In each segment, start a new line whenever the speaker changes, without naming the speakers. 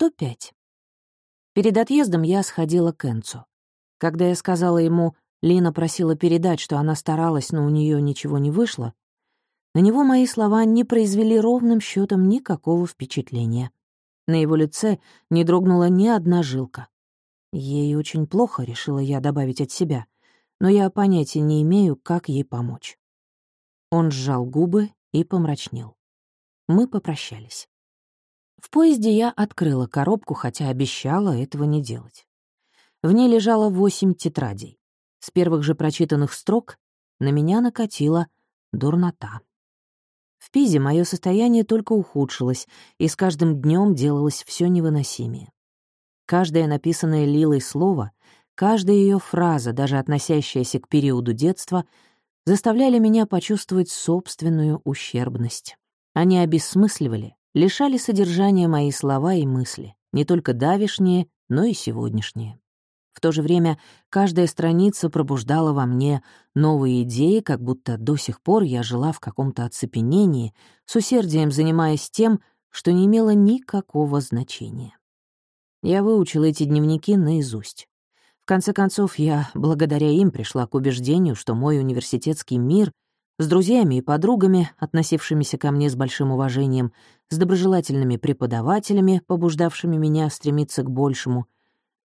105. Перед отъездом я сходила к Энцу. Когда я сказала ему, Лина просила передать, что она старалась, но у нее ничего не вышло, на него мои слова не произвели ровным счетом никакого впечатления. На его лице не дрогнула ни одна жилка. Ей очень плохо, решила я добавить от себя, но я понятия не имею, как ей помочь. Он сжал губы и помрачнел. Мы попрощались. В поезде я открыла коробку, хотя обещала этого не делать. В ней лежало восемь тетрадей. С первых же прочитанных строк на меня накатила дурнота. В Пизе мое состояние только ухудшилось, и с каждым днем делалось все невыносимее. Каждое написанное Лилой слово, каждая ее фраза, даже относящаяся к периоду детства, заставляли меня почувствовать собственную ущербность. Они обесмысливали, лишали содержания мои слова и мысли, не только давишние, но и сегодняшние. В то же время каждая страница пробуждала во мне новые идеи, как будто до сих пор я жила в каком-то оцепенении, с усердием занимаясь тем, что не имело никакого значения. Я выучила эти дневники наизусть. В конце концов, я благодаря им пришла к убеждению, что мой университетский мир с друзьями и подругами, относившимися ко мне с большим уважением, с доброжелательными преподавателями, побуждавшими меня стремиться к большему,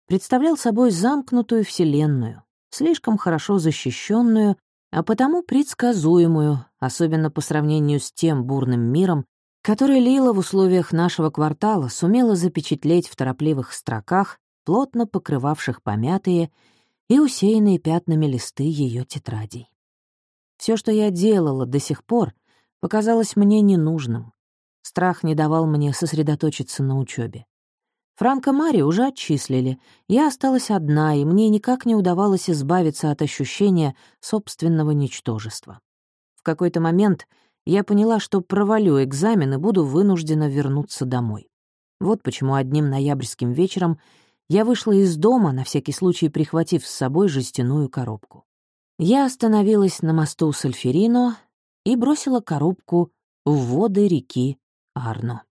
представлял собой замкнутую вселенную, слишком хорошо защищенную, а потому предсказуемую, особенно по сравнению с тем бурным миром, который Лила в условиях нашего квартала сумела запечатлеть в торопливых строках, плотно покрывавших помятые и усеянные пятнами листы ее тетрадей. Все, что я делала до сих пор, показалось мне ненужным. Страх не давал мне сосредоточиться на учебе. Франко Мари уже отчислили. Я осталась одна, и мне никак не удавалось избавиться от ощущения собственного ничтожества. В какой-то момент я поняла, что провалю экзамен и буду вынуждена вернуться домой. Вот почему одним ноябрьским вечером я вышла из дома, на всякий случай прихватив с собой жестяную коробку. Я остановилась на мосту Сальферино и бросила коробку в воды реки Арно.